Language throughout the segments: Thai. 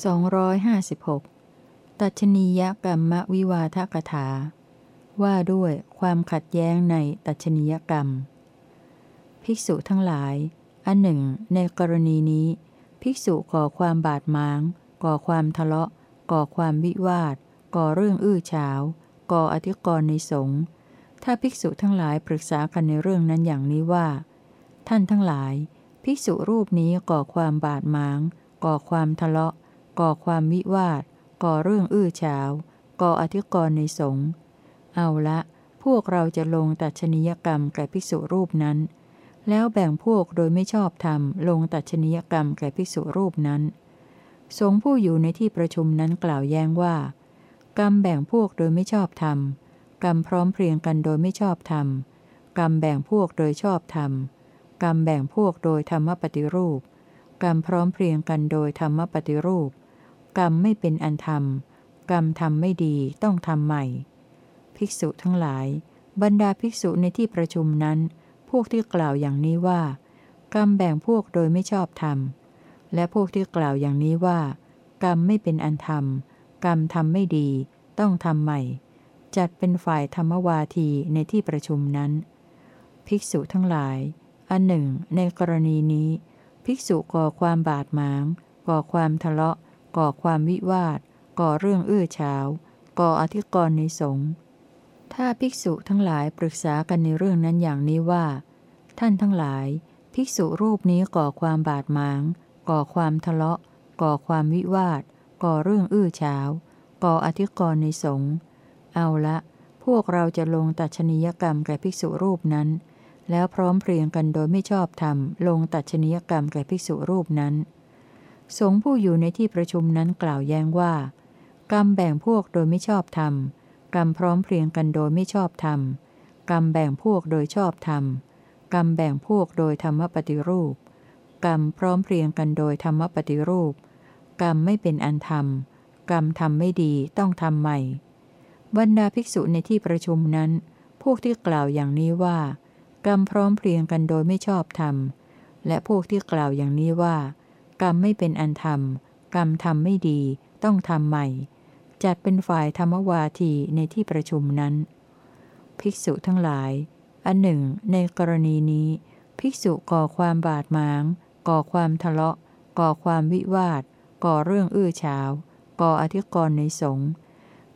256 ตัชนียกรรมวิวาทกถา ว่าด้วยความขัดแย้งในตัชนียกรรม ภิกษุทั้งหลาย อันหนึ่ง ในกรณีนี้ ภิกษุก่อความบาดหมาง ก่อความทะเลาะ ก่อความวิวาท ก่อเรื่องอื้อฉาว ก่ออธิกรณ์ในสงฆ์ ถ้าภิกษุทั้งหลายปรึกษากันในเรื่องนั้นอย่างนี้ว่า ท่านทั้งหลาย ภิกษุรูปนี้ก่อความบาดหมางก่อความทะเลาะ ก่อความวิวาท ก่อเรื่องอื้อฉาว ก่ออธิกรณ์ในสงฆ์เอาละ พวกเราจะลงตัดชนิยกรรมแก่ภิกษุรูปนั้น แล้วแบ่งพวกโดยไม่ชอบธรรมลงตัดชนิยกรรมแก่ภิกษุรูปนั้นสงฆ์ผู้อยู่ในที่ประชุมนั้นกล่าวแย้งว่า กรรมแบ่งพวกโดยไม่ชอบธรรมกรรมพร้อมเพรียงกันโดยไม่ชอบธรรมกรรมแบ่งพวกโดยชอบธรรมกรรมแบ่งพวกโดยธรรมปฏิรูป กรรมพร้อมเพรียงกันโดยธรรมปฏิรูป กรรมไม่เป็นอันธรรม กรรมทำไม่ดีต้องทำใหม่ ภิกษุทั้งหลาย บรรดาภิกษุในที่ประชุมนั้น พวกที่กล่าวอย่างนี้ว่า กรรมแบ่งพวกโดยไม่ชอบธรรม และพวกที่กล่าวอย่างนี้ว่า กรรมไม่เป็นอันธรรม กรรมทำไม่ดี ต้องทำใหม่ จัดเป็นฝ่ายธรรมวาทีในที่ประชุมนั้น ภิกษุทั้งหลาย อันหนึ่ง ในกรณีนี้ ภิกษุก่อความบาดหมาง ก่อความทะเลาะ ก่อความวิวาท ก่อเรื่องอื้อฉาว ก่ออธิกรณ์ในสงฆ์ ถ้าภิกษุทั้งหลายปรึกษากันในเรื่องนั้นอย่างนี้ว่า ท่านทั้งหลาย ภิกษุรูปนี้ก่อความบาดหมาง ก่อความทะเลาะ ก่อความวิวาท ก่อเรื่องอื้อฉาว ก่ออธิกรณ์ในสงฆ์ เอาละ พวกเราจะลงตัดชนียกรรมแก่ภิกษุรูปนั้นแล้วพร้อมเพรียงกันโดยไม่ชอบธรรมลงตัดชนียกรรมแก่ภิกษุรูปนั้น สงฆ์ผู้อยู่ในที่ประชุมนั้นกล่าวแย้งว่า กรรมแบ่งพวกโดยไม่ชอบธรรม กรรมพร้อมเพรียงกันโดยไม่ชอบธรรม กรรมแบ่งพวกโดยชอบธรรม กรรมแบ่งพวกโดยธรรมปฏิรูป กรรมพร้อมเพรียงกันโดยธรรมปฏิรูป กรรมไม่เป็นอันธรรม กรรมทำไม่ดีต้องทำใหม่ บรรดาภิกษุในที่ประชุมนั้น พวกที่กล่าวอย่างนี้ว่า กรรมพร้อมเพรียงกันโดยไม่ชอบธรรม และพวกที่กล่าวอย่างนี้ว่า กรรมไม่เป็นอันธรรม กรรมทำไม่ดี ต้องทำใหม่ จัดเป็นฝ่ายธรรมวาทีในที่ประชุมนั้น ภิกษุทั้งหลาย อันหนึ่ง ในกรณีนี้ ภิกษุก่อความบาดหมาง ก่อความทะเลาะ ก่อความวิวาท ก่อเรื่องอื้อฉาว ก่ออธิกรณ์ในสงฆ์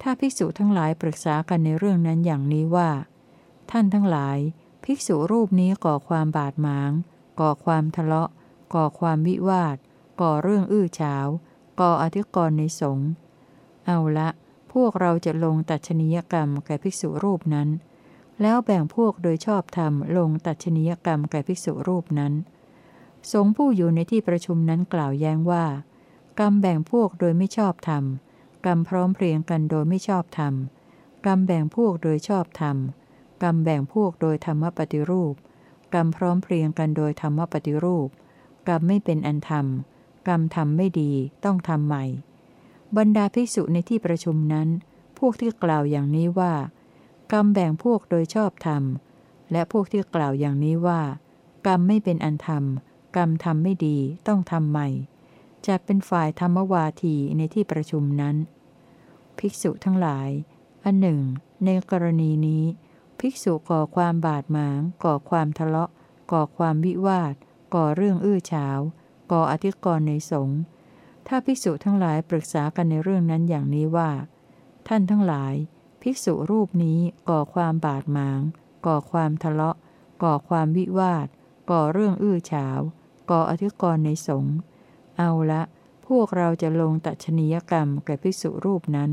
ถ้าภิกษุทั้งหลายปรึกษากันในเรื่องนั้นอย่างนี้ว่า ท่านทั้งหลาย ภิกษุรูปนี้ก่อความบาดหมาง ก่อความทะเลาะ ก่อความวิวาท ก่อเรื่องอื้อฉาว ก่ออธิกรณ์ในสงฆ์เอาละพวกเราจะลงตัดชนียกรรมแก่ภิกษุรูปนั้น แล้วแบ่งพวกโดยชอบธรรมลงตัดชนียกรรมแก่ภิกษุรูปนั้น สงฆ์ผู้อยู่ในที่ประชุมนั้นกล่าวแย้งว่า กรรมแบ่งพวกโดยไม่ชอบธรรม กรรมพร้อมเพรียงกันโดยไม่ชอบธรรม กรรมแบ่งพวกโดยชอบธรรม กรรมแบ่งพวกโดยธรรมปฏิรูป กรรมพร้อมเพรียงกันโดยธรรมปฏิรูป กรรมไม่เป็นอันธรรม กรรมทำไม่ดีต้องทำใหม่ บรรดาภิกษุในที่ประชุมนั้น พวกที่กล่าวอย่างนี้ว่า กรรมแบ่งพวกโดยชอบธรรม และพวกที่กล่าวอย่างนี้ว่า กรรมไม่เป็นอันธรรม กรรมทำไม่ดีต้องทำใหม่จะเป็นฝ่ายธรรมวาทีในที่ประชุมนั้น ภิกษุทั้งหลาย อันหนึ่ง ในกรณีนี้ ภิกษุก่อความบาดหมาง ก่อความทะเลาะ ก่อความวิวาท ก่อเรื่องอื้อฉาว ก่ออธิกรณ์ในสงฆ์ถ้าภิกษุทั้งหลายปรึกษากันในเรื่องนั้นอย่างนี้ว่า ท่านทั้งหลาย ภิกษุรูปนี้ก่อความบาดหมาง ก่อความทะเลาะ ก่อความวิวาท ก่อเรื่องอื้อฉาว ก่ออธิกรณ์ในสงฆ์เอาละ พวกเราจะลงตัชนียกรรมแก่ภิกษุรูปนั้น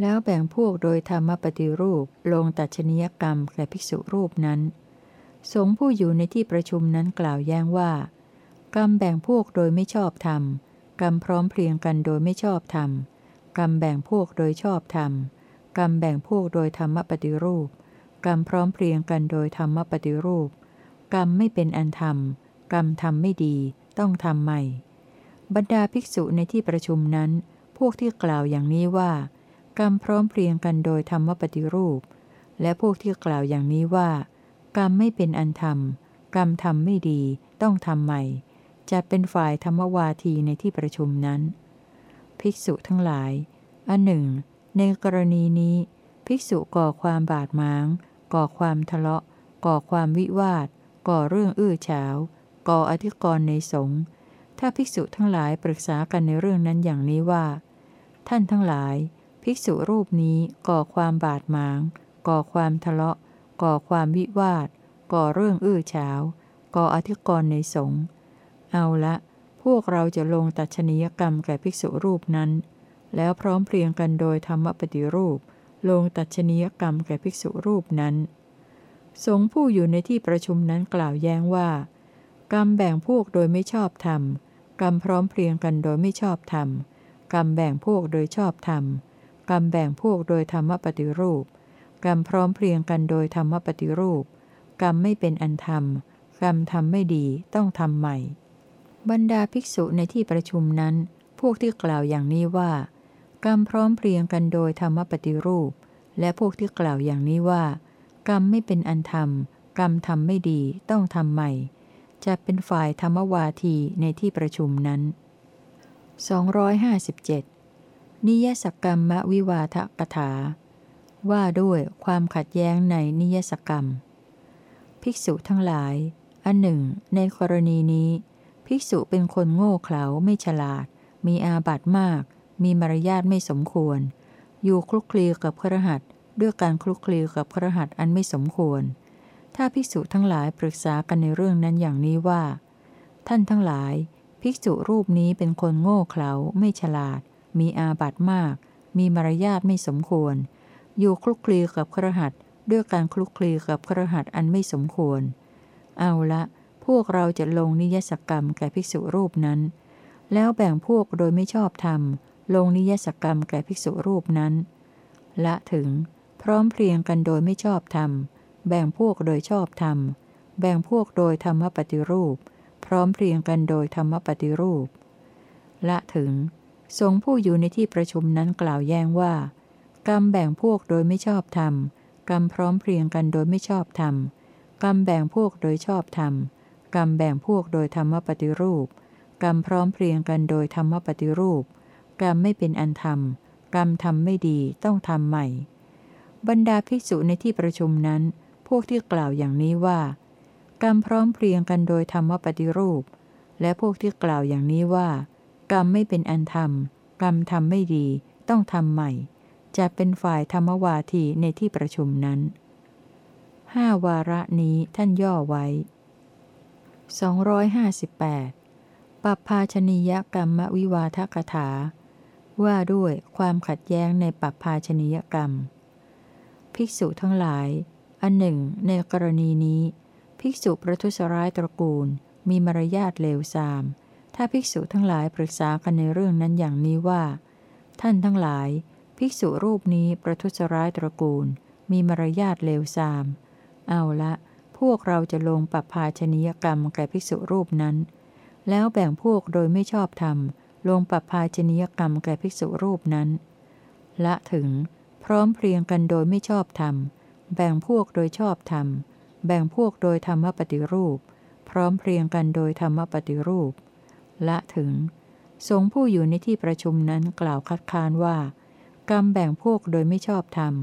แล้วแบ่งพวกโดยธรรมปฏิรูปลงตัชนียกรรมแก่ภิกษุรูปนั้น สงผู้อยู่ในที่ประชุมนั้นกล่าวแย้งว่า กรรมแบ่งพวกโดยไม่ชอบธรรม กรรมพร้อมเพรียงกันโดยไม่ชอบธรรม กรรมแบ่งพวกโดยชอบธรรม กรรมแบ่งพวกโดยธรรมปฏิรูป กรรมพร้อมเพรียงกันโดยธรรมปฏิรูป กรรมไม่เป็นอันธรรม กรรมทำไม่ดี ต้องทำใหม่ บรรดาภิกษุในที่ประชุมนั้น พวกที่กล่าวอย่างนี้ว่า กรรมพร้อมเพรียงกันโดยธรรมปฏิรูป และพวกที่กล่าวอย่างนี้ว่า กรรมไม่เป็นอันธรรม กรรมทำไม่ดี ต้องทำใหม่ จะเป็นฝ่ายธรรมวาทีในที่ประชุมนั้น ภิกษุทั้งหลาย อันหนึ่ง ในกรณีนี้ ภิกษุก่อความบาดหมาง ก่อความทะเลาะ ก่อความวิวาท ก่อเรื่องอื้อฉาว ก่ออธิกรณ์ในสงฆ์ ถ้าภิกษุทั้งหลายปรึกษากันในเรื่องนั้นอย่างนี้ว่า ท่านทั้งหลาย ภิกษุรูปนี้ก่อความบาดหมาง ก่อความทะเลาะ ก่อความวิวาท ก่อเรื่องอื้อฉาว ก่ออธิกรณ์ในสงฆ์ เอาละ พวกเราจะลงตัดชนียกรรมแก่ภิกษุรูปนั้น แล้วพร้อมเพรียงกันโดยธรรมปฏิรูป ลงตัดชนียกรรมแก่ภิกษุรูปนั้น สงฆ์ผู้อยู่ในที่ประชุมนั้นกล่าวแย้งว่า กรรมแบ่งพวกโดยไม่ชอบธรรม กรรมพร้อมเพรียงกันโดยไม่ชอบธรรม กรรมแบ่งพวกโดยชอบธรรม กรรมแบ่งพวกโดยธรรมปฏิรูป กรรมพร้อมเพรียงกันโดยธรรมปฏิรูป กรรมไม่เป็นอันธรรมกรรมทำไม่ดีต้องทำใหม่ บรรดาภิกษุในที่ประชุมนั้น พวกที่กล่าวอย่างนี้ว่า กรรมพร้อมเพรียงกันโดยธรรมปฏิรูป และพวกที่กล่าวอย่างนี้ว่า กรรมไม่เป็นอันธรรม กรรมทำไม่ดีต้องทำใหม่ จะเป็นฝ่ายธรรมวาทีในที่ประชุมนั้น 257 นิยสกรรมมวิวาทกถา ว่าด้วยความขัดแย้งในนิยสกรรม ภิกษุทั้งหลาย อันหนึ่ง ในกรณีนี้ ภิกษุเป็นคนโง่เขลาไม่ฉลาด มีอาบัติมาก มีมารยาทไม่สมควร อยู่คลุกคลีกับครหัสด้วยการคลุกคลีกับครหัสอันไม่สมควร ถ้าภิกษุทั้งหลายปรึกษากันในเรื่องนั้นอย่างนี้ว่า ท่านทั้งหลาย ภิกษุรูปนี้เป็นคนโง่เขลาไม่ฉลาด มีอาบัติมาก มีมารยาทไม่สมควร อยู่คลุกคลีกับครหัสด้วยการคลุกคลีกับครหัสอันไม่สมควร เอาละ พวกเราจะลงนิยสกรรมแก่ภิกษุรูปนั้น แล้วแบ่งพวกโดยไม่ชอบธรรม ลงนิยสกรรมแก่ภิกษุรูปนั้น ละถึง พร้อมเพรียงกันโดยไม่ชอบธรรม แบ่งพวกโดยชอบธรรม แบ่งพวกโดยธรรมปฏิรูป พร้อมเพรียงกันโดยธรรมปฏิรูป ละถึงทรงผู้อยู่ในที่ประชุมนั้นกล่าวแย้งว่า กรรมแบ่งพวกโดยไม่ชอบธรรม กรรมพร้อมเพรียงกันโดยไม่ชอบธรรม กรรมแบ่งพวกโดยชอบธรรม กรรมแบ่งพวกโดยธรรมปฏิรูป กรรมพร้อมเพรียงกันโดยธรรมปฏิรูป กรรมไม่เป็นอันธรรม กรรมทำไม่ดีต้องทำใหม่ บรรดาภิกษุในที่ประชุมนั้น พวกที่กล่าวอย่างนี้ว่า กรรมพร้อมเพรียงกันโดยธรรมปฏิรูป และพวกที่กล่าวอย่างนี้ว่า กรรมไม่เป็นอันธรรม กรรมทำไม่ดี ต้องทำใหม่ จะเป็นฝ่ายธรรมวาทีในที่ประชุมนั้นห้าวาระนี้ท่านย่อไว้ 258ปัปภาชนียกรรมวิวาทกถา ว่าด้วยความขัดแย้งในปัปภาชนียกรรม ภิกษุทั้งหลาย อันหนึ่ง ในกรณีนี้ ภิกษุประทุษร้ายตระกูล มีมารยาทเลวทราม ถ้าภิกษุทั้งหลายปรึกษากันในเรื่องนั้นอย่างนี้ว่า ท่านทั้งหลาย ภิกษุรูปนี้ประทุษร้ายตระกูล มีมารยาทเลวทราม เอาละ พวกเราจะลงปรับภาชนียกรรมแก่ภิกษุรูปนั้น แล้วแบ่งพวกโดยไม่ชอบธรรม ลงปรับภาชนียกรรมแก่ภิกษุรูปนั้น ละถึง พร้อมเพรียงกันโดยไม่ชอบธรรม แบ่งพวกโดยชอบธรรม แบ่งพวกโดยธรรมปฏิรูป พร้อมเพรียงกันโดยธรรมปฏิรูป ละถึง สงฆ์ผู้อยู่ในที่ประชุมนั้นกล่าวคัดค้านว่า กรรมแบ่งพวกโดยไม่ชอบธรรม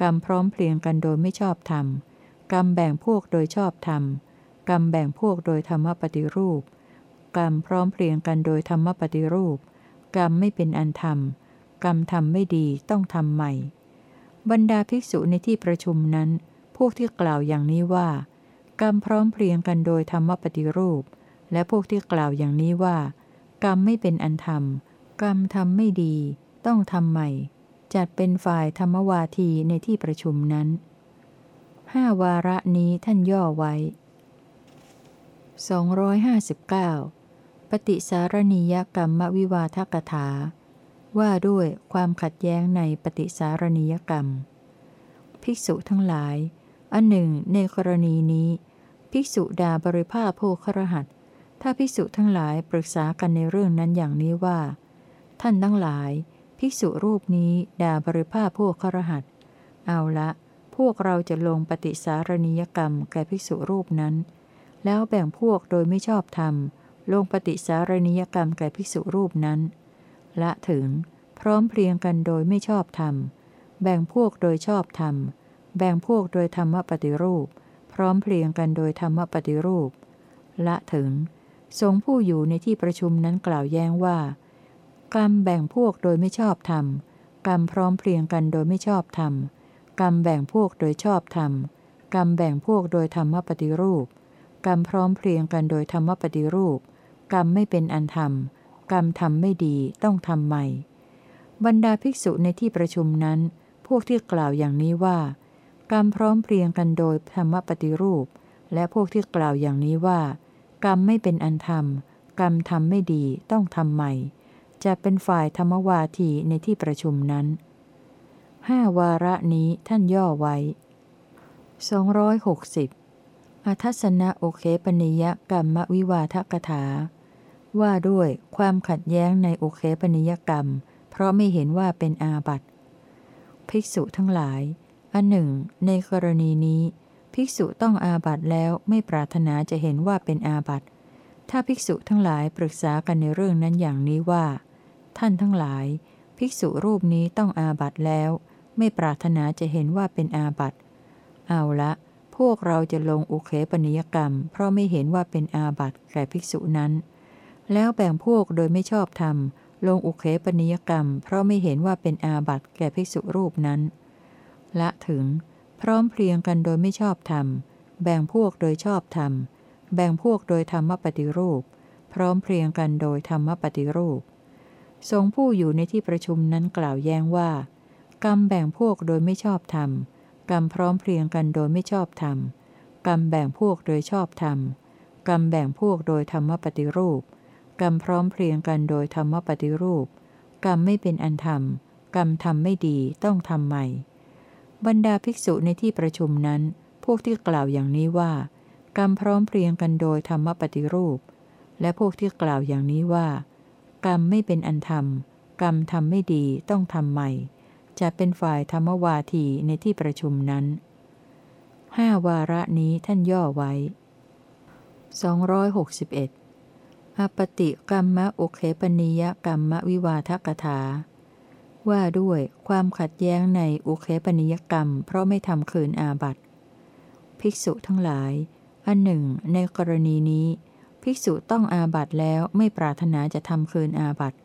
กรรมพร้อมเพรียงกันโดยไม่ชอบธรรม กรรมแบ่งพวกโดยชอบธรรม กรรมแบ่งพวกโดยธรรมปฏิรูป กรรมพร้อมเพรียงกันโดยธรรมปฏิรูป กรรมไม่เป็นอันธรรม กรรมทำไม่ดีต้องทำใหม่ บรรดาภิกษุในที่ประชุมนั้น พวกที่กล่าวอย่างนี้ว่า กรรมพร้อมเพรียงกันโดยธรรมปฏิรูป และพวกที่กล่าวอย่างนี้ว่า กรรมไม่เป็นอันธรรม กรรมทำไม่ดี ต้องทำใหม่ จัดเป็นฝ่ายธรรมวาทีในที่ประชุมนั้น ห้าวาระนี้ท่านย่อไว้ 259 ปฏิสารณียกรรมวิวาทกถา ว่าด้วยความขัดแย้งในปฏิสารณียกรรม ภิกษุทั้งหลาย อันหนึ่งในกรณีนี้ ภิกษุด่าบริภาโภครหัสถ้าภิกษุทั้งหลายปรึกษากันในเรื่องนั้นอย่างนี้ว่า ท่านทั้งหลาย ภิกษุรูปนี้ด่าบริภาโภครหัสเอาละ พวกเราจะลงปฏิสารณียกรรมแก่ภิกษุรูปนั้น แล้วแบ่งพวกโดยไม่ชอบธรรม ลงปฏิสารณียกรรมแก่ภิกษุรูปนั้น ละถึงพร้อมเพรียงกันโดยไม่ชอบธรรม แบ่งพวกโดยชอบธรรม แบ่งพวกโดยธรรมปฏิรูป พร้อมเพรียงกันโดยธรรมปฏิรูป ละถึงทรงผู้อยู่ในที่ประชุมนั้นกล่าวแย้งว่า กรรมแบ่งพวกโดยไม่ชอบธรรม กรรมพร้อมเพรียงกันโดยไม่ชอบธรรม กรรมแบ่งพวกโดยชอบธรรม กรรมแบ่งพวกโดยธรรมปฏิรูป กรรมพร้อมเพรียงกันโดยธรรมปฏิรูป กรรมไม่เป็นอันธรรม กรรมทำไม่ดีต้องทำใหม่ บรรดาภิกษุในที่ประชุมนั้น พวกที่กล่าวอย่างนี้ว่า กรรมพร้อมเพรียงกันโดยธรรมปฏิรูป และพวกที่กล่าวอย่างนี้ว่า กรรมไม่เป็นอันธรรม กรรมทำไม่ดีต้องทำใหม่ จะเป็นฝ่ายธรรมวาทีในที่ประชุมนั้น ห้าวาระนี้ท่านย่อไว้ 260อัทัศนะโอเคปนิยกรรมวิวาทกถา ว่าด้วยความขัดแย้งในโอเคปนิยกรรม เพราะไม่เห็นว่าเป็นอาบัติ ภิกษุทั้งหลาย อันหนึ่ง ในกรณีนี้ ภิกษุต้องอาบัติแล้วไม่ปรารถนาจะเห็นว่าเป็นอาบัติ ถ้าภิกษุทั้งหลายปรึกษากันในเรื่องนั้นอย่างนี้ว่า ท่านทั้งหลาย ภิกษุรูปนี้ต้องอาบัติแล้ว ไม่ปรารถนาจะเห็นว่าเป็นอาบัติ เอาละ พวกเราจะลงอุเคปนิยกรรม เพราะไม่เห็นว่าเป็นอาบัติแก่ภิกษุนั้น แล้วแบ่งพวกโดยไม่ชอบธรรม ลงอุเคปนิยกรรม เพราะไม่เห็นว่าเป็นอาบัติแก่ภิกษุรูปนั้น ละถึง พร้อมเพรียงกันโดยไม่ชอบธรรม แบ่งพวกโดยชอบธรรม แบ่งพวกโดยธรรมปฏิรูป พร้อมเพรียงกันโดยธรรมปฏิรูป ทรงผู้อยู่ในที่ประชุมนั้นกล่าวแย้งว่า กรรมแบ่งพวกโดยไม่ชอบธรรม กรรมพร้อมเพรียงกันโดยไม่ชอบธรรม กรรมแบ่งพวกโดยชอบธรรม กรรมแบ่งพวกโดยธรรมปฏิรูป กรรมพร้อมเพรียงกันโดยธรรมปฏิรูป กรรมไม่เป็นอันธรรม กรรมทำไม่ดีต้องทำใหม่ บรรดาภิกษุในที่ประชุมนั้น พวกที่กล่าวอย่างนี้ว่า กรรมพร้อมเพรียงกันโดยธรรมปฏิรูป และพวกที่กล่าวอย่างนี้ว่า กรรมไม่เป็นอันธรรม กรรมทำไม่ดีต้องทำใหม่ จะเป็นฝ่ายธรรมวาทีในที่ประชุมนั้นห้าวาระนี้ท่านย่อไว้ 261อปติกรรมะโอเคปนิยกรรมวิวาทกถา ว่าด้วยความขัดแย้งในอุเคปนิยกรรม เพราะไม่ทำคืนอาบัติ ภิกษุทั้งหลาย อันหนึ่ง ในกรณีนี้ ภิกษุต้องอาบัติแล้วไม่ปรารถนาจะทำคืนอาบัติ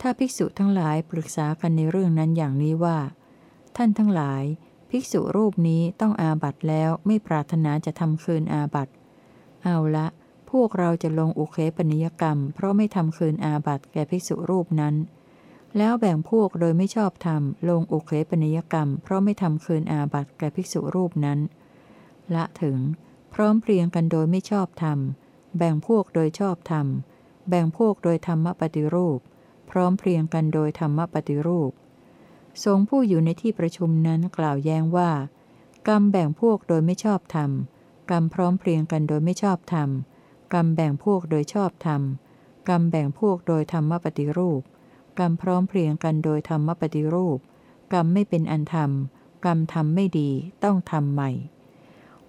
ถ้าภิกษุทั้งหลายปรึกษากันในเรื่องนั้นอย่างนี้ว่า ท่านทั้งหลาย ภิกษุรูปนี้ต้องอาบัตแล้วไม่ปรารถนาจะทำคืนอาบัตเอาละพวกเราจะลงอุเคปนิยกรรม เพราะไม่ทำคืนอาบัตแก่ภิกษุรูปนั้น แล้วแบ่งพวกโดยไม่ชอบธรรมลงอุเคปนิยกรรม เพราะไม่ทำคืนอาบัตแก่ภิกษุรูปนั้น ละถึง พร้อมเพรียงกันโดยไม่ชอบธรรม แบ่งพวกโดยชอบธรรม แบ่งพวกโดยธรรมปฏิรูป พร้อมเพรียงกันโดยธรรมปฏิรูปทรงผู้อยู่ในที่ประชุมนั้นกล่าวแย้งว่า กรรมแบ่งพวกโดยไม่ชอบธรรม กรรมพร้อมเพรียงกันโดยไม่ชอบธรรม กรรมแบ่งพวกโดยชอบธรรม กรรมแบ่งพวกโดยธรรมปฏิรูป กรรมพร้อมเพรียงกันโดยธรรมปฏิรูป กรรมไม่เป็นอันธรรม กรรมทำไม่ดีต้องทำใหม่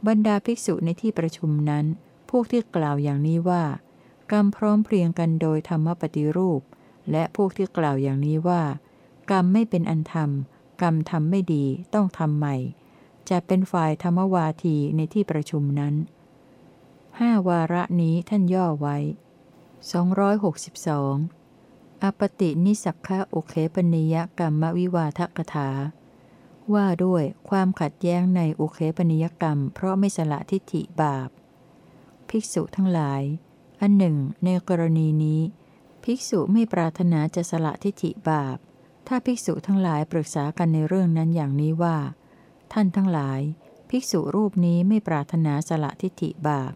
บรรดาภิกษุในที่ประชุมนั้น พวกที่กล่าวอย่างนี้ว่า กรรมพร้อมเพรียงกันโดยธรรมปฏิรูป และพวกที่กล่าวอย่างนี้ว่า กรรมไม่เป็นอันธรรม กรรมทำไม่ดีต้องทำใหม่ จะเป็นฝ่ายธรรมวาทีในที่ประชุมนั้นห้าวาระนี้ท่านย่อไว้ 262 อปตินิสักคะโอเคปนิยกรรมวิวาทกถา ว่าด้วยความขัดแย้งในโอเคปนิยกรรม เพราะไม่สละทิฏฐิบาป ภิกษุทั้งหลาย อันหนึ่ง ในกรณีนี้ ภิกษุไม่ปรารถนาจะสละทิฏฐิบาป ถ้าภิกษุทั้งหลายปรึกษากันในเรื่องนั้นอย่างนี้ว่า ท่านทั้งหลาย ภิกษุรูปนี้ไม่ปรารถนาสละทิฏฐิบาป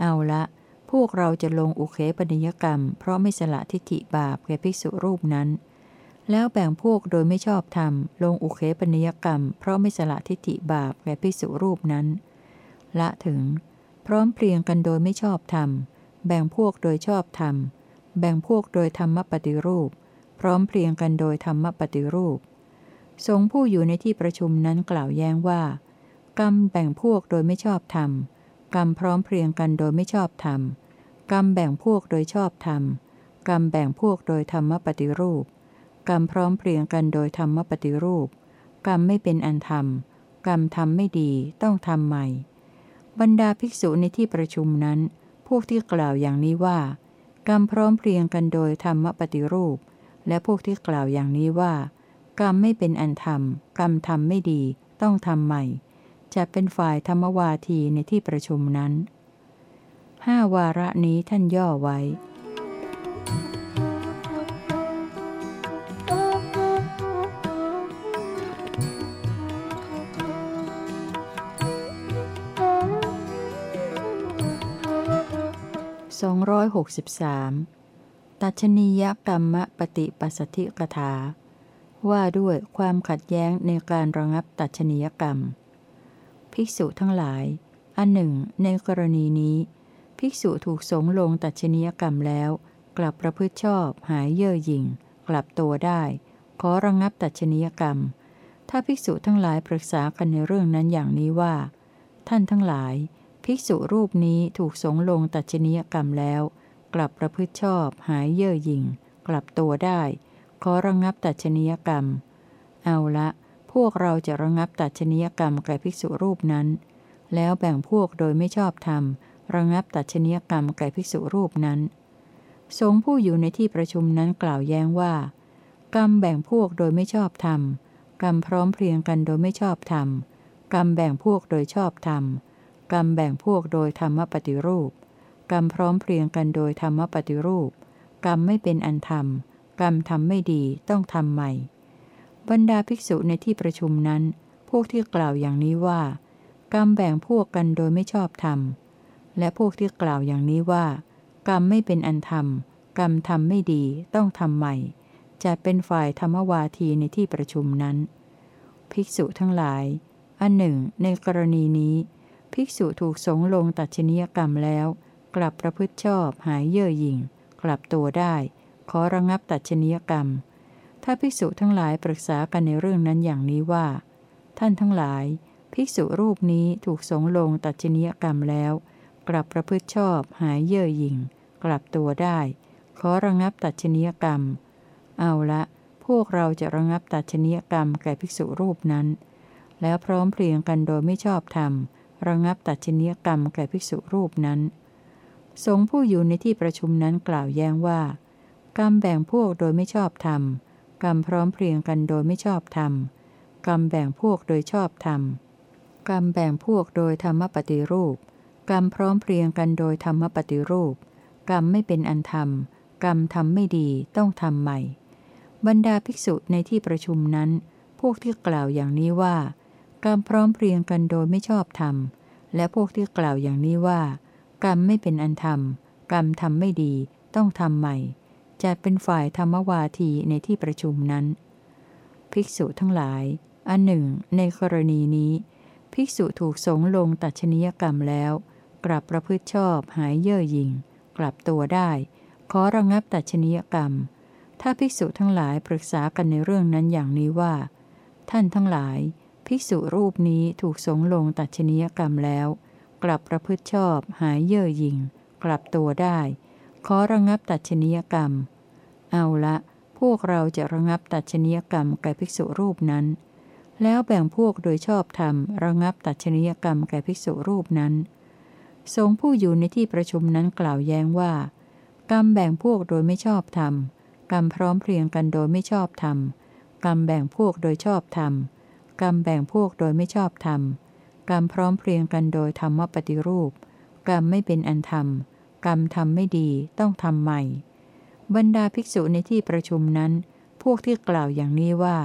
เอาละ พวกเราจะลงอุเคปนิยกรรม เพราะไม่สละทิฏฐิบาปแก่ภิกษุรูปนั้น แล้วแบ่งพวกโดยไม่ชอบธรรม ลงอุเคปนิยกรรม เพราะไม่สละทิฏฐิบาปแก่ภิกษุรูปนั้น ละถึง พร้อมเพรียงกันโดยไม่ชอบธรรม แบ่งพวกโดยชอบธรรม แบ่งพวกโดยธรรมปฏิรูป พร้อมเพรียงกันโดยธรรมปฏิรูปทรงผู้อยู่ในที่ประชุมนั้นกล่าวแย้งว่า กรรมแบ่งพวกโดยไม่ชอบธรรม กรรมพร้อมเพรียงกันโดยไม่ชอบธรรม กรรมแบ่งพวกโดยชอบธรรม กรรมแบ่งพวกโดยธรรมปฏิรูป กรรมพร้อมเพรียงกันโดยธรรมปฏิรูป กรรมไม่เป็นอันธรรม กรรมทำไม่ดีต้องทำใหม่ บรรดาภิกษุในที่ประชุมนั้น พวกที่กล่าวอย่างนี้ว่า กรรมพร้อมเพรียงกันโดยธรรมปฏิรูป และพวกที่กล่าวอย่างนี้ว่า กรรมไม่เป็นอันธรรม กรรมทำไม่ดี ต้องทำใหม่ จะเป็นฝ่ายธรรมวาทีในที่ประชุมนั้นห้าวาระนี้ท่านย่อไว้ 263 ตัชนียกรรมปฏิปัสสธิกถา ว่าด้วยความขัดแย้งในการระงับตัชนียกรรม ภิกษุทั้งหลาย อันหนึ่ง ในกรณีนี้ ภิกษุถูกสงลงตัชนียกรรมแล้ว กลับประพฤติชอบ หายเย่อหยิ่ง กลับตัวได้ ขอระงับตัชนียกรรม ถ้าภิกษุทั้งหลายปรึกษากันในเรื่องนั้นอย่างนี้ว่า ท่านทั้งหลาย ภิกษุรูปนี้ถูกสงลงตัชนียกรรมแล้ว กลับประพฤติชอบ หายเย่อหยิ่ง กลับตัวได้ ขอระงงับตัชนียกรรม เอาละ พวกเราจะระงงับตัชนียกรรมแก่ภิกษุรูปนั้น แล้วแบ่งพวกโดยไม่ชอบธรรมระงงับตัชนียกรรมแก่ภิกษุรูปนั้น สงผู้อยู่ในที่ประชุมนั้นกล่าวแย้งว่า กรรมแบ่งพวกโดยไม่ชอบธรรมกรรมพร้อมเพรียงกันโดยไม่ชอบธรรมกรรมแบ่งพวกโดยชอบธรรม กรรมแบ่งพวกโดยธรรมปฏิรูป กรรมพร้อมเพรียงกันโดยธรรมปฏิรูป กรรมไม่เป็นอันธรรม กรรมทำไม่ดีต้องทำใหม่ บรรดาภิกษุในที่ประชุมนั้น พวกที่กล่าวอย่างนี้ว่า กรรมแบ่งพวกกันโดยไม่ชอบธรรม และพวกที่กล่าวอย่างนี้ว่า กรรมไม่เป็นอันธรรม กรรมทำไม่ดีต้องทำใหม่ จะเป็นฝ่ายธรรมวาทีในที่ประชุมนั้น ภิกษุทั้งหลาย อันหนึ่ง ในกรณีนี้ ภิกษุถูกสงลงตัดชนียกรรมแล้ว กลับประพฤติชอบหายเย่อหยิ่ง กลับตัวได้ ขอระงับตัดชนียกรรม ถ้าภิกษุทั้งหลายปรึกษากันในเรื่องนั้นอย่างนี้ว่า ท่านทั้งหลาย ภิกษุรูปนี้ถูกสงลงตัดชนียกรรมแล้ว กลับประพฤติชอบหายเย่อหยิ่ง กลับตัวได้ ขอระงับตัดชนียกรรม เอาละพวกเราจะระงับตัดชนียกรรมแก่ภิกษุรูปนั้น แล้วพร้อมเพรียงกันโดยไม่ชอบธรรม ระงับตัดชนียกรรมแก่ภิกษุรูปนั้น สงผู้อยู่ในที่ประชุมนั้นกล่าวแย้งว่า กรรมแบ่งพวกโดยไม่ชอบธรรม กรรมพร้อมเพรียงกันโดยไม่ชอบธรรม กรรมแบ่งพวกโดยชอบธรรม กรรมแบ่งพวกโดยธรรมปฏิรูป กรรมพร้อมเพรียงกันโดยธรรมปฏิรูป กรรมไม่เป็นอันธรรม กรรมทำไม่ดีต้องทำใหม่ บรรดาภิกษุในที่ประชุมนั้น พวกที่กล่าวอย่างนี้ว่า กรรพร้อมเพรียงกันโดยไม่ชอบธรรม และพวกที่กล่าวอย่างนี้ว่า กรรมไม่เป็นอันธรรม กรรมทำไม่ดี ต้องทำใหม่จัดเป็นฝ่ายธรรมวาทีในที่ประชุมนั้น ภิกษุทั้งหลาย อันหนึ่ง ในกรณีนี้ ภิกษุถูกสงลงตัดชนียกรรมแล้ว กลับประพฤติชอบหายเย่อหยิ่ง กลับตัวได้ ขอระงับตัดชนียกรรม ถ้าภิกษุทั้งหลายปรึกษากันในเรื่องนั้นอย่างนี้ว่า ท่านทั้งหลาย ภิกษุรูปนี้ถูกสงลงตัดชนียกรรมแล้ว กลับประพฤติชอบหายเย่อหยิ่ง กลับตัวได้ ขอระงับตัดชนียกรรม เอาละ พวกเราจะระงับตัดชนียกรรมแก่ภิกษุรูปนั้น แล้วแบ่งพวกโดยชอบธรรมระงับตัดชนียกรรมแก่ภิกษุรูปนั้นทรงผู้อยู่ในที่ประชุมนั้นกล่าวแย้งว่า กรรมแบ่งพวกโดยไม่ชอบธรรมกรรมพร้อมเพรียงกันโดยไม่ชอบธรรมกรรมแบ่งพวกโดยชอบธรรม กรรมแบ่งพวกโดยไม่ชอบธรรม กรรมพร้อมเพรียงกันโดยธรรมปฏิรูป กรรมไม่เป็นอันธรรม กรรมทำไม่ดีต้องทำใหม่ บรรดาภิกษุในที่ประชุมนั้น พวกที่กล่าวอย่างนี้ว่า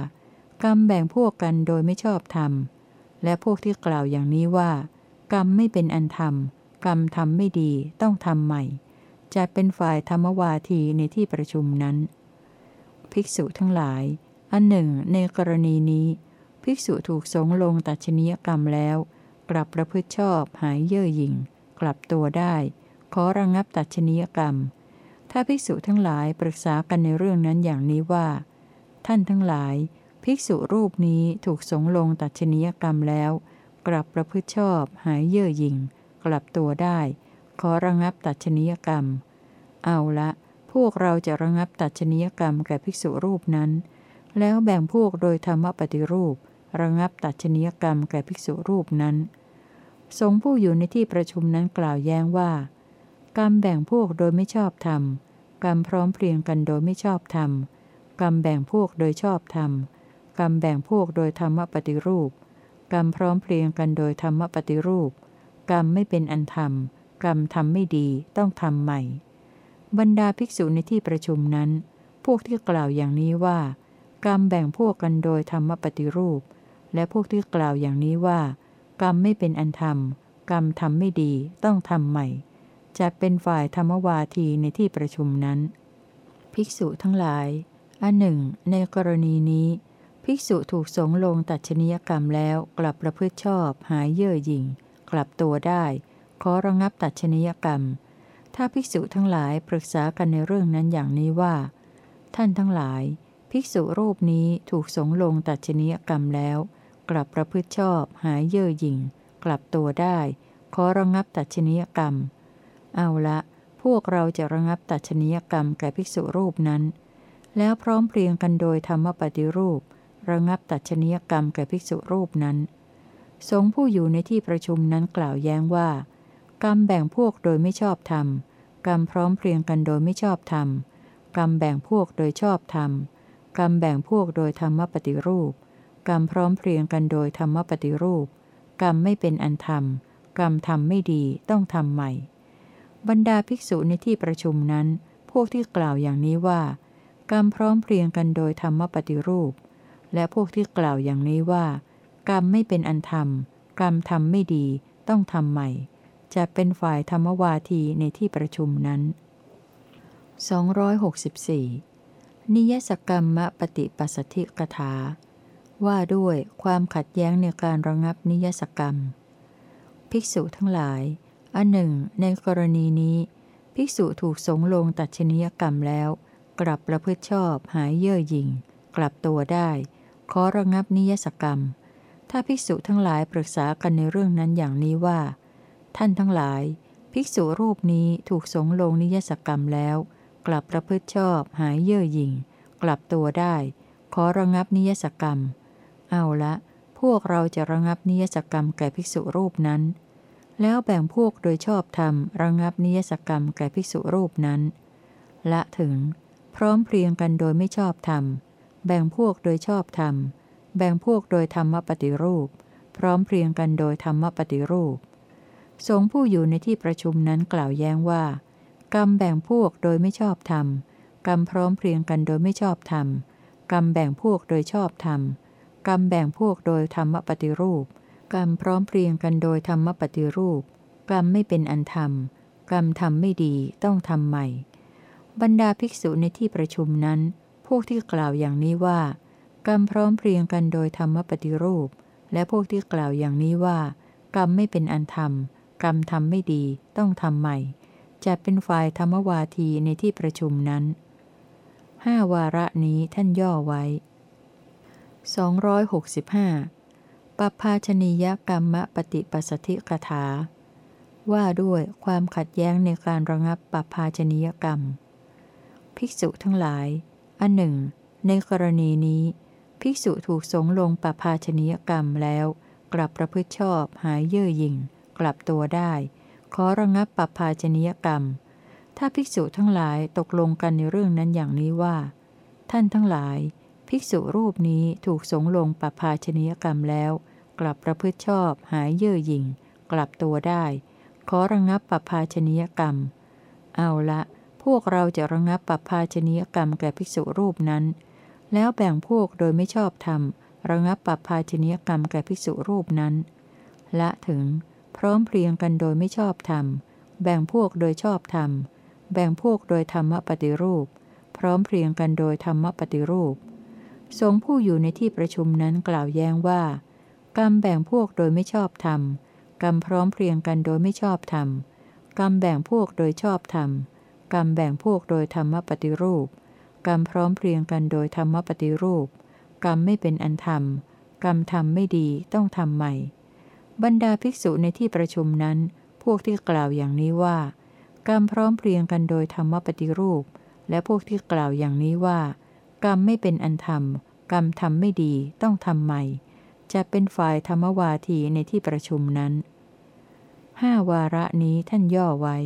กรรมแบ่งพวกกันโดยไม่ชอบธรรม และพวกที่กล่าวอย่างนี้ว่า กรรมไม่เป็นอันธรรม กรรมทำไม่ดีต้องทำใหม่จะเป็นฝ่ายธรรมวาทีในที่ประชุมนั้น ภิกษุทั้งหลาย อันหนึ่งในกรณีนี้ ภิกษุถูกสงลงตัดชนียกรรมแล้ว กลับประพฤติชอบหายเย่อหยิ่ง กลับตัวได้ ขอระงงับตัดชนียกรรม ถ้าภิกษุทั้งหลายปรึกษากันในเรื่องนั้นอย่างนี้ว่า ท่านทั้งหลาย ภิกษุรูปนี้ถูกสงลงตัดชนียกรรมแล้ว กลับประพฤติชอบหายเย่อหยิ่ง กลับตัวได้ ขอระงงับตัดชนียกรรม เอาละพวกเราจะระงงับตัดชนียกรรมแก่ภิกษุรูปนั้น แล้วแบ่งพวกโดยธรรมปฏิรูป ระงับตัดชนียกรรมแก่ภิกษุรูปนั้น สงฆ์ผู้อยู่ในที่ประชุมนั้นกล่าวแย้งว่า กรรมแบ่งพวกโดยไม่ชอบธรรม กรรมพร้อมเพรียงกันโดยไม่ชอบธรรม กรรมแบ่งพวกโดยชอบธรรม กรรมแบ่งพวกโดยธรรมปฏิรูป กรรมพร้อมเพรียงกันโดยธรรมปฏิรูป กรรมไม่เป็นอันธรรม กรรมทำไม่ดีต้องทำใหม่ บรรดาภิกษุในที่ประชุมนั้น พวกที่กล่าวอย่างนี้ว่า กรรมแบ่งพวกกันโดยธรรมปฏิรูป และพวกที่กล่าวอย่างนี้ว่า กรรมไม่เป็นอันธรรม กรรมทำไม่ดีต้องทำใหม่ จะเป็นฝ่ายธรรมวาทีในที่ประชุมนั้น ภิกษุทั้งหลายอันหนึ่ง ในกรณีนี้ ภิกษุถูกสงลงตัดชนียกรรมแล้วกลับประพฤติชอบหายเย่อหยิ่ง กลับตัวได้ ขอระงับตัดชนียกรรม ถ้าภิกษุทั้งหลายปรึกษากันในเรื่องนั้นอย่างนี้ว่า ท่านทั้งหลาย ภิกษุรูปนี้ถูกสงลงตัดชนียกรรมแล้ว กลับประพฤติชอบ หายเย่อหยิ่ง กลับตัวได้ ขอระงับตัดชนียกรรม เอาละ พวกเราจะระงับตัดชนียกรรมแก่ภิกษุรูปนั้น แล้วพร้อมเพรียงกันโดยธรรมปฏิรูป ระงับตัดชนียกรรมแก่ภิกษุรูปนั้น สงผู้อยู่ในที่ประชุมนั้นกล่าวแย้งว่า กรรมแบ่งพวกโดยไม่ชอบธรรม กรรมพร้อมเพรียงกันโดยไม่ชอบธรรม กรรมแบ่งพวกโดยชอบธรรม กรรมแบ่งพวกโดยธรรมปฏิรูป กรรมพร้อมเพรียงกันโดยธรรมปฏิรูป กรรมไม่เป็นอันธรรม กรรมทำไม่ดีต้องทำใหม่ บรรดาภิกษุในที่ประชุมนั้น พวกที่กล่าวอย่างนี้ว่า กรรมพร้อมเพรียงกันโดยธรรมปฏิรูป และพวกที่กล่าวอย่างนี้ว่า กรรมไม่เป็นอันธรรม กรรมทำไม่ดีต้องทำใหม่ จะเป็นฝ่ายธรรมวาทีในที่ประชุมนั้น 264นิยสกรรมปฏิปัสสธิกถา ว่าด้วยความขัดแย้งในการระงับนิยสกรรม ภิกษุทั้งหลาย อันหนึ่ง ในกรณีนี้ ภิกษุถูกสงลงตัดชนียกรรมแล้ว กลับประพฤติชอบหายเย่อหยิ่ง กลับตัวได้ ขอระงับนิยสกรรม ถ้าภิกษุทั้งหลายปรึกษากันในเรื่องนั้นอย่างนี้ว่า ท่านทั้งหลาย ภิกษุรูปนี้ถูกสงลงนิยสกรรมแล้ว กลับประพฤติชอบหายเย่อหยิ่ง กลับตัวได้ขอระงับนิยสกรรม เอาละ พวกเราจะระงับนิยสกรรมแก่ภิกษุรูปนั้น แล้วแบ่งพวกโดยชอบธรรมระงับนิยสกรรมแก่ภิกษุรูปนั้น ละถึง พร้อมเพรียงกันโดยไม่ชอบธรรม แบ่งพวกโดยชอบธรรม แบ่งพวกโดยธรรมปฏิรูป พร้อมเพรียงกันโดยธรรมปฏิรูป สงผู้อยู่ในที่ประชุมนั้นกล่าวแย้งว่า กรรมแบ่งพวกโดยไม่ชอบธรรม กรรมพร้อมเพรียงกันโดยไม่ชอบธรรม กรรมแบ่งพวกโดยชอบธรรม กรรมแบ่งพวกโดยธรรมปฏิรูป กรรมพร้อมเพรียงกันโดยธรรมปฏิรูป กรรมไม่เป็นอันธรรม กรรมทำไม่ดีต้องทำใหม่ บรรดาภิกษุในที่ประชุมนั้น พวกที่กล่าวอย่างนี้ว่า กรรมพร้อมเพรียงกันโดยธรรมปฏิรูป และพวกที่กล่าวอย่างนี้ว่า กรรมไม่เป็นอันธรรม กรรมทำไม่ดีต้องทำใหม่จะเป็นฝ่ายธรรมวาทีในที่ประชุมนั้นห้าวาระนี้ท่านย่อไว้ 265ปภาชนียกรรมปฏิปสธิกถา ว่าด้วยความขัดแย้งในการระงับปภาชนียกรรม ภิกษุทั้งหลาย อันหนึ่ง ในกรณีนี้ ภิกษุถูกสงลงปภาชนียกรรมแล้ว กลับประพฤติชอบหายเย่อหยิ่ง กลับตัวได้ ขอระงับปภาชนียกรรม ถ้าภิกษุทั้งหลายตกลงกันในเรื่องนั้นอย่างนี้ว่า ท่านทั้งหลาย ภิกษุรูปนี้ถูกสงลงปภาชนียกรรมแล้ว กลับประพฤติชอบหายเย่อหยิ่ง กลับตัวได้ ขอระงงับปภาชนียกรรม เอาละ พวกเราจะระงงับปภาชนียกรรมแก่ภิกษุรูปนั้น แล้วแบ่งพวกโดยไม่ชอบธรรมระงับปภาชนียกรรมแก่ภิกษุรูปนั้น ละถึง พร้อมเพรียงกันโดยไม่ชอบธรรม แบ่งพวกโดยชอบธรรม แบ่งพวกโดยธรรมปฏิรูป พร้อมเพรียงกันโดยธรรมปฏิรูป สงผู้อยู่ในที่ประชุมนั้นกล่าวแย้งว่า กรรมแบ่งพวกโดยไม่ชอบธรรม กรรมพร้อมเพรียงกันโดยไม่ชอบธรรม กรรมแบ่งพวกโดยชอบธรรม กรรมแบ่งพวกโดยธรรมปฏิรูป กรรมพร้อมเพรียงกันโดยธรรมปฏิรูป กรรมไม่เป็นอันธรรม กรรมทำไม่ดีต้องทำใหม่ บรรดาภิกษุในที่ประชุมนั้น พวกที่กล่าวอย่างนี้ว่า กรรมพร้อมเพรียงกันโดยธรรมปฏิรูป และพวกที่กล่าวอย่างนี้ว่า กรรมไม่เป็นอันธรรม กรรมทำไม่ดีต้องทำใหม่ จะเป็นฝ่ายธรรมวาทีในที่ประชุมนั้นห้าวาระนี้ท่านย่อไว้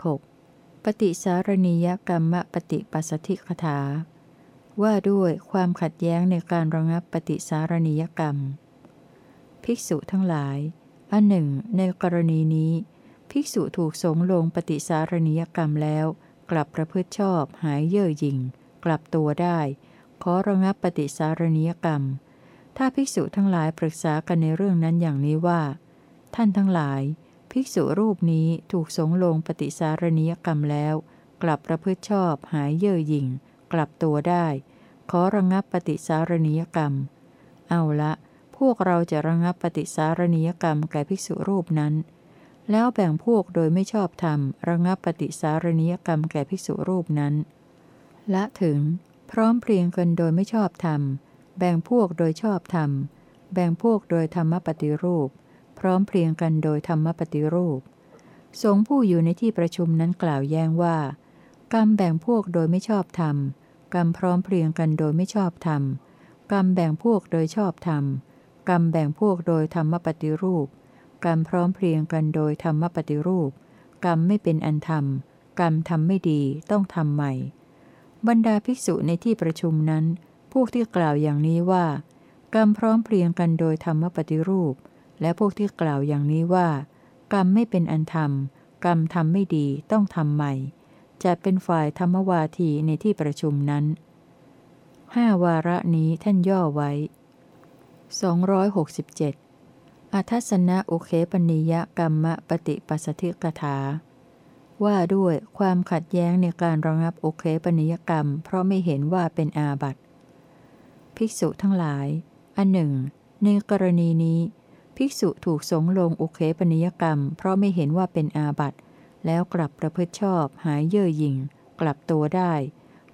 266 ปฏิสารณียกรรมปฏิปัสสธิคถา ว่าด้วยความขัดแย้งในการระงับปฏิสารณียกรรม ภิกษุทั้งหลาย อันหนึ่ง ในกรณีนี้ ภิกษุถูกสงลงปฏิสารณียกรรมแล้ว กลับประพฤติชอบหายเย่อหยิ่ง กลับตัวได้ ขอระงับปฏิสารณียกรรม ถ้าภิกษุทั้งหลายปรึกษากันในเรื่องนั้นอย่างนี้ว่า ท่านทั้งหลาย ภิกษุรูปนี้ถูกสงลงปฏิสารณียกรรมแล้ว กลับประพฤติชอบหายเย่อหยิ่ง กลับตัวได้ ขอระงับปฏิสารณียกรรม เอาละ พวกเราจะระงับปฏิสารณียกรรมแก่ภิกษุรูปนั้น แล้วแบ่งพวกโดยไม่ชอบธรรม ระงับปฏิสารณียกรรมแก่ภิกษุรูปนั้น ละถึง พร้อมเพรียงกันโดยไม่ชอบธรรม แบ่งพวกโดยชอบธรรม แบ่งพวกโดยธรรมปฏิรูป พร้อมเพรียงกันโดยธรรมปฏิรูป สงฆ์ผู้อยู่ในที่ประชุมนั้นกล่าวแย้งว่า กรรมแบ่งพวกโดยไม่ชอบธรรม กรรมพร้อมเพรียงกันโดยไม่ชอบธรรม กรรมแบ่งพวกโดยชอบธรรม กรรมแบ่งพวกโดยธรรมปฏิรูป กรรมพร้อมเพรียงกันโดยธรรมปฏิรูป กรรมไม่เป็นอันธรรม กรรมทำไม่ดีต้องทำใหม่ บรรดาภิกษุในที่ประชุมนั้น พวกที่กล่าวอย่างนี้ว่า กรรมพร้อมเพรียงกันโดยธรรมปฏิรูป และพวกที่กล่าวอย่างนี้ว่า กรรมไม่เป็นอันธรรม กรรมทำไม่ดีต้องทำใหม่ จะเป็นฝ่ายธรรมวาทีในที่ประชุมนั้นห้าวาระนี้ท่านย่อไว้ 267 อัทสนะโอเคปนิยกรรมปฏิปัสสธิกถา ว่าด้วยความขัดแย้งในการระงับโอเคปนิยกรรม เพราะไม่เห็นว่าเป็นอาบัติ ภิกษุทั้งหลาย อันหนึ่ง ในกรณีนี้ ภิกษุถูกสงลงโอเคปนิยกรรม เพราะไม่เห็นว่าเป็นอาบัติ แล้วกลับประพฤติชอบหายเย่อหยิ่ง กลับตัวได้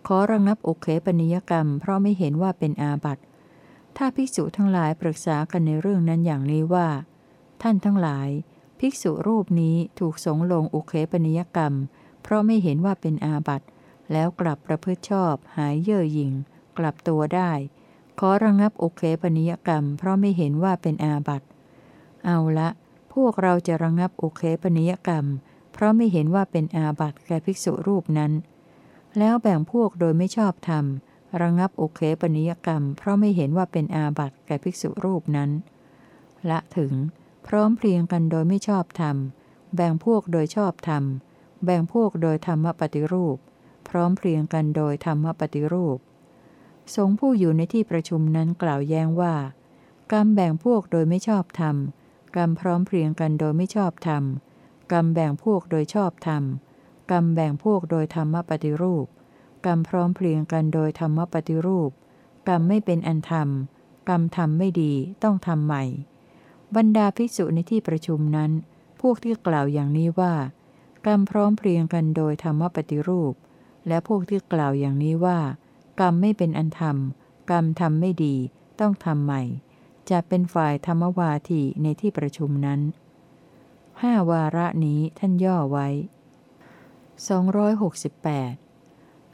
ขอระงับโอเคปนิยกรรม เพราะไม่เห็นว่าเป็นอาบัติ ถ้าภิกษุทั้งหลายปรึกษากันในเรื่องนั้นอย่างนี้ว่า ท่านทั้งหลาย ภิกษุรูปนี้ถูกสงลงอุเคปนิยกรรม เพราะไม่เห็นว่าเป็นอาบัติ แล้วกลับประพฤติชอบ หายเย่อหยิ่ง กลับตัวได้ ขอระงับอุเคปนิยกรรม เพราะไม่เห็นว่าเป็นอาบัติ เอาละ พวกเราจะระงับอุเคปนิยกรรม เพราะไม่เห็นว่าเป็นอาบัติแก่ภิกษุรูปนั้น แล้วแบ่งพวกโดยไม่ชอบธรรม ระงับอุเคปนิยกรรม เพราะไม่เห็นว่าเป็นอาบัติแก่ภิกษุรูปนั้น ละถึง พร้อมเพรียงกันโดยไม่ชอบธรรม แบ่งพวกโดยชอบธรรม แบ่งพวกโดยธรรมปฏิรูป พร้อมเพรียงกันโดยธรรมปฏิรูป สงผู้อยู่ในที่ประชุมนั้นกล่าวแย้งว่า กรรมแบ่งพวกโดยไม่ชอบธรรม กรรมพร้อมเพรียงกันโดยไม่ชอบธรรม กรรมแบ่งพวกโดยชอบธรรม กรรมแบ่งพวกโดยธรรมปฏิรูป กรรมพร้อมเพรียงกันโดยธรรมปฏิรูป กรรมไม่เป็นอันธรรม กรรมทำไม่ดีต้องทำใหม่ บรรดาภิกษุในที่ประชุมนั้น พวกที่กล่าวอย่างนี้ว่า กรรมพร้อมเพรียงกันโดยธรรมปฏิรูป และพวกที่กล่าวอย่างนี้ว่า กรรมไม่เป็นอันธรรม กรรมทำไม่ดี ต้องทำใหม่ จะเป็นฝ่ายธรรมวาทีในที่ประชุมนั้นห้าวาระนี้ท่านย่อไว้ 268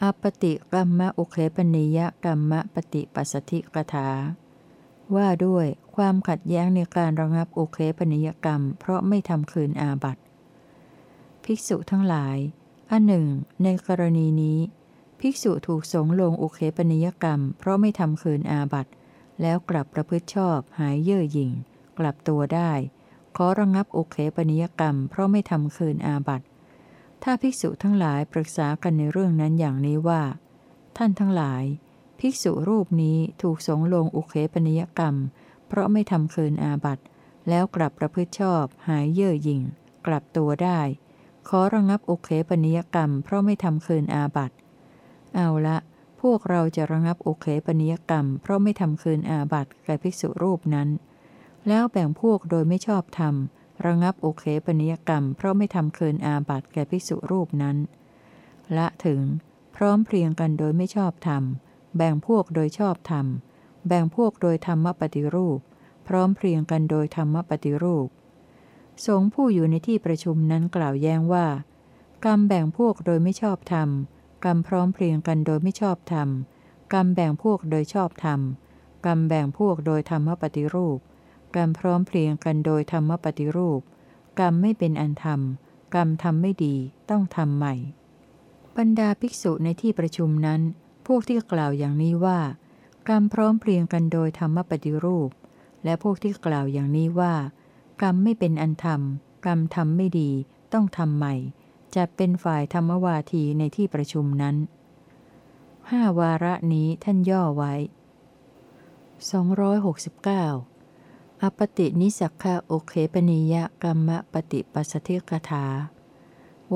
อปติกรรมะอุเคปนิยกรรมะปฏิปัสสธิกถา ว่าด้วยความขัดแย้งในการระงับโอเคปนิยกรรม เพราะไม่ทำคืนอาบัติ ภิกษุทั้งหลาย อันหนึ่ง ในกรณีนี้ ภิกษุถูกสงลงโอเคปนิยกรรม เพราะไม่ทำคืนอาบัติ แล้วกลับประพฤติชอบหายเย่อหยิ่ง กลับตัวได้ ขอระงับโอเคปนิยกรรม เพราะไม่ทำคืนอาบัติ ถ้าภิกษุทั้งหลายปรึกษากันในเรื่องนั้นอย่างนี้ว่า ท่านทั้งหลาย ภิกษุรูปนี้ถูกสงลงอุเคปนิยกรรม เพราะไม่ทำเคืนอาบัตแล้วกลับประพฤติชอบ หายเย่อหยิ่ง กลับตัวได้ ขอระงับอุเคปนิยกรรม เพราะไม่ทำเคืนอาบัตเอาละพวกเราจะระงับอุเคปนิยกรรม เพราะไม่ทำเคืนอาบัตแก่ภิกษุรูปนั้น แล้วแบ่งพวกโดยไม่ชอบธรรม ระงับโอเคปนิยกรรม เพราะไม่ทำเคืนอาบัตแก่ภิกษุรูปนั้น ละถึง พร้อมเพรียงกันโดยไม่ชอบธรรม แบ่งพวกโดยชอบธรรม แบ่งพวกโดยธรรมปฏิรูป พร้อมเพรียงกันโดยธรรมปฏิรูป สงผู้อยู่ในที่ประชุมนั้นกล่าวแย้งว่า กรรมแบ่งพวกโดยไม่ชอบธรรม กรรมพร้อมเพรียงกันโดยไม่ชอบธรรม กรรมแบ่งพวกโดยชอบธรรม กรรมแบ่งพวกโดยธรรมปฏิรูป กรรมพร้อมเพรียงกันโดยธรรมปฏิรูป กรรมไม่เป็นอันธรรม กรรมทำไม่ดีต้องทำใหม่ บรรดาภิกษุในที่ประชุมนั้น พวกที่กล่าวอย่างนี้ว่า กรรมพร้อมเพรียงกันโดยธรรมปฏิรูป และพวกที่กล่าวอย่างนี้ว่า กรรมไม่เป็นอันธรรม กรรมทำไม่ดีต้องทำใหม่จะเป็นฝ่ายธรรมวาทีในที่ประชุมนั้นห้าวาระนี้ท่านย่อไว้ 269 อปตินิสักคะโอเคปนิยกรรมปฏิปัสสธิกถา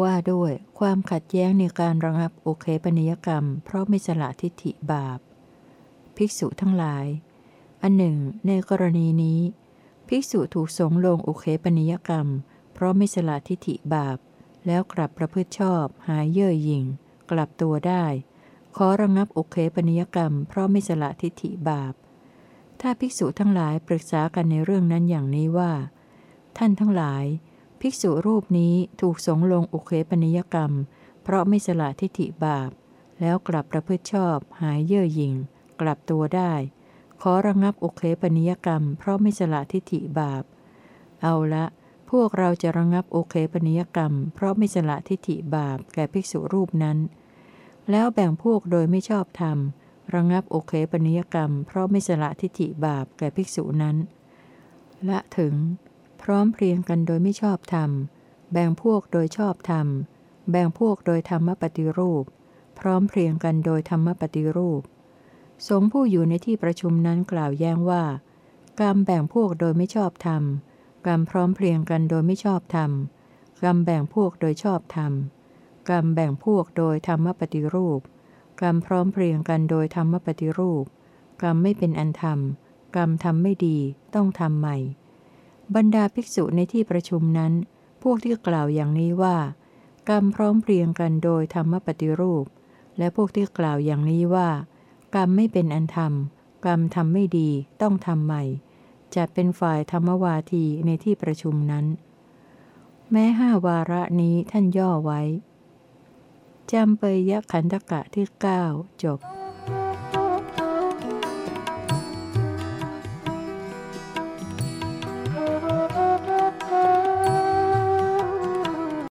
ว่าด้วยความขัดแย้งในการระงับโอเคปนิยกรรม เพราะไม่สละทิฏฐิบาป ภิกษุทั้งหลาย อันหนึ่ง ในกรณีนี้ ภิกษุถูกสงลงโอเคปนิยกรรม เพราะไม่สละทิฏฐิบาป แล้วกลับประพฤติชอบ หายเย่อหยิ่ง กลับตัวได้ ขอระงับโอเคปนิยกรรม เพราะไม่สละทิฏฐิบาป ถ้าภิกษุทั้งหลายปรึกษากันในเรื่องนั้นอย่างนี้ว่า ท่านทั้งหลาย ภิกษุรูปนี้ถูกสงลงโอเคปนิยกรรม เพราะไม่สละทิฏฐิบาป แล้วกลับประพฤติชอบ หายเย่อหยิ่ง กลับตัวได้ ขอระงับโอเคปนิยกรรม เพราะไม่สละทิฏฐิบาป เอาละพวกเราจะระงับโอเคปนิยกรรม เพราะไม่สละทิฏฐิบาปแก่ภิกษุรูปนั้น แล้วแบ่งพวกโดยไม่ชอบธรรม ระงับโอเคปนิยกรรม เพราะไม่สละทิฏฐิบาปแก่ภิกษุนั้น ละถึง พร้อมเพรียงกันโดยไม่ชอบธรรม แบ่งพวกโดยชอบธรรม แบ่งพวกโดยธรรมปฏิรูป พร้อมเพรียงกันโดยธรรมปฏิรูป สงผู้อยู่ในที่ประชุมนั้นกล่าวแย้งว่า กรรมแบ่งพวกโดยไม่ชอบธรรม กรรมพร้อมเพรียงกันโดยไม่ชอบธรรม กรรมแบ่งพวกโดยชอบธรรม กรรมแบ่งพวกโดยธรรมปฏิรูป กรรมพร้อมเพรียงกันโดยธรรมปฏิรูป กรรมไม่เป็นอันธรรม กรรมทำไม่ดีต้องทำใหม่ บรรดาภิกษุในที่ประชุมนั้น พวกที่กล่าวอย่างนี้ว่า กรรมพร้อมเพรียงกันโดยธรรมปฏิรูป และพวกที่กล่าวอย่างนี้ว่า กรรมไม่เป็นอันธรรม กรรมทำไม่ดีต้องทำใหม่จะเป็นฝ่ายธรรมวาทีในที่ประชุมนั้น แม้ห้าวาระนี้ท่านย่อไว้ จำเปยะขันธกะที่เก้าจบ